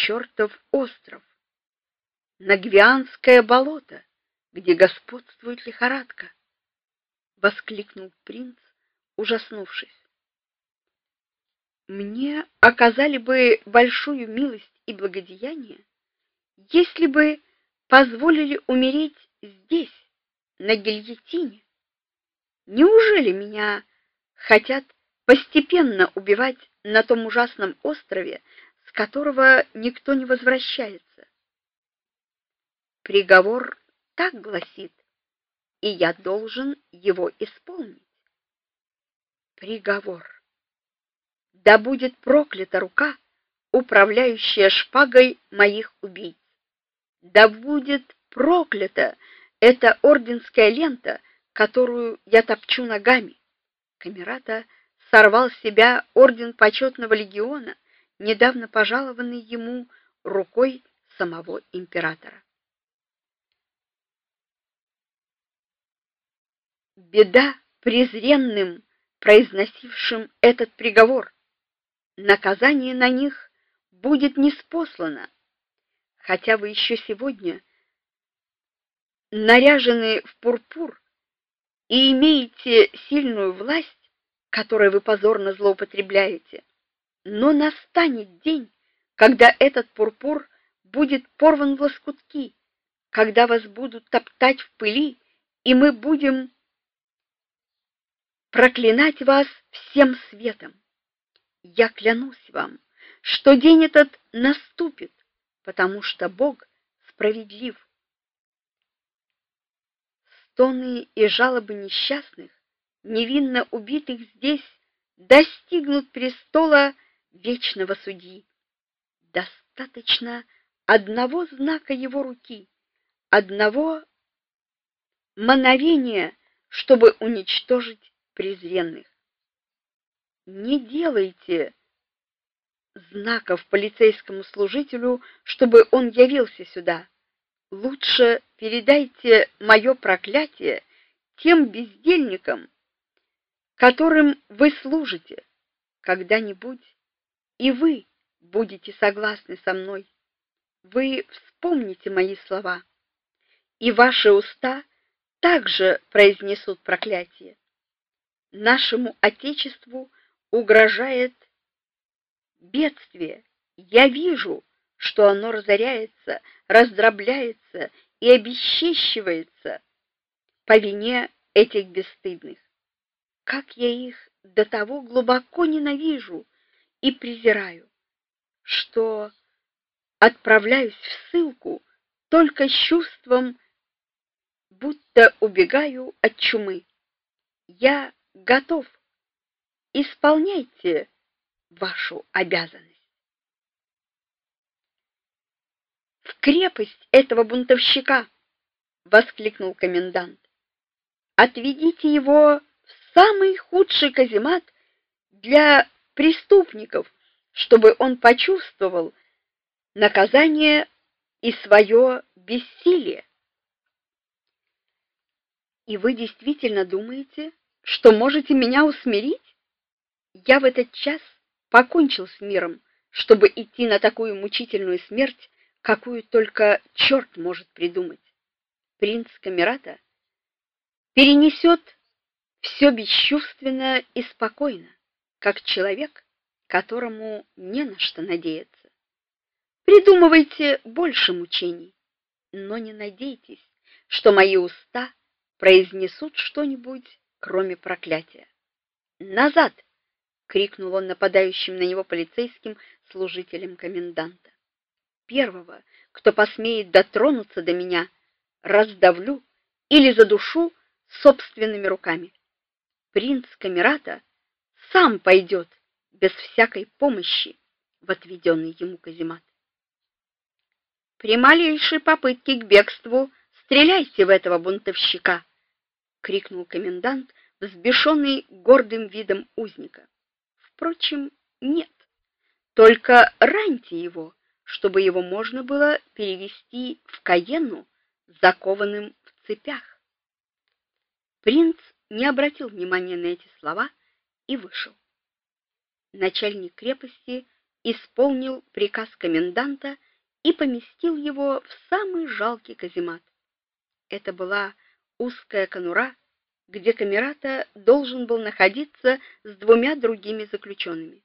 чертов остров, на Гвианское болото, где господствует лихорадка, воскликнул принц, ужаснувшись. Мне оказали бы большую милость и благодеяние, если бы позволили умереть здесь, на гильотине. Неужели меня хотят постепенно убивать на том ужасном острове, с которого никто не возвращается? Приговор так гласит, и я должен его исполнить. Приговор. Да будет проклята рука, управляющая шпагой моих убийц. Да будет проклята эта орденская лента, которую я топчу ногами. Камерата сорвал с себя орден почетного легиона, недавно пожалованный ему рукой самого императора. Беда презренным, произносившим этот приговор. Наказание на них будет неспослано, хотя вы еще сегодня наряжены в пурпур и имеете сильную власть, которой вы позорно злоупотребляете. Но настанет день, когда этот пурпур будет порван в лоскутки, когда вас будут топтать в пыли, и мы будем проклинать вас всем светом. Я клянусь вам, что день этот наступит, потому что Бог справедлив. Стоны и жалобы несчастных, невинно убитых здесь, достигнут престола вечного судьи. Достаточно одного знака его руки, одного мановения, чтобы уничтожить презренных. Не делайте знаков полицейскому служителю, чтобы он явился сюда. Лучше передайте мое проклятие тем бездельникам, которым вы служите. Когда-нибудь и вы будете согласны со мной. Вы вспомните мои слова, и ваши уста также произнесут проклятие. Нашему отечеству угрожает бедствие. Я вижу, что оно разоряется, раздробляется и обесчещивается по вине этих бесстыдных. Как я их до того глубоко ненавижу и презираю, что отправляюсь в ссылку только чувством, будто убегаю от чумы. Я готов. Исполняйте вашу обязанность. В крепость этого бунтовщика, воскликнул комендант. Отведите его в самый худший каземат для преступников, чтобы он почувствовал наказание и свое бессилие. И вы действительно думаете, что можете меня усмирить? Я в этот час покончил с миром, чтобы идти на такую мучительную смерть, какую только черт может придумать. Принц Камерата перенесет все бесчувственно и спокойно, как человек, которому не на что надеяться. Придумывайте больше мучений, но не надейтесь, что мои уста произнесут что-нибудь, кроме проклятия. Назад! крикнул он нападающим на него полицейским служителям коменданта. Первого, кто посмеет дотронуться до меня, раздавлю или задушу собственными руками. Принц Камерата сам пойдет без всякой помощи в отведенный ему каземат. При малейшей попытке к бегству стреляйте в этого бунтовщика, крикнул комендант, взбешенный гордым видом узника. Впрочем, нет. Только раньте его, чтобы его можно было перевести в Каенну закованным в цепях. Принц не обратил внимания на эти слова и вышел. Начальник крепости исполнил приказ коменданта и поместил его в самый жалкий каземат. Это была узкая конура, где камерата должен был находиться с двумя другими заключенными.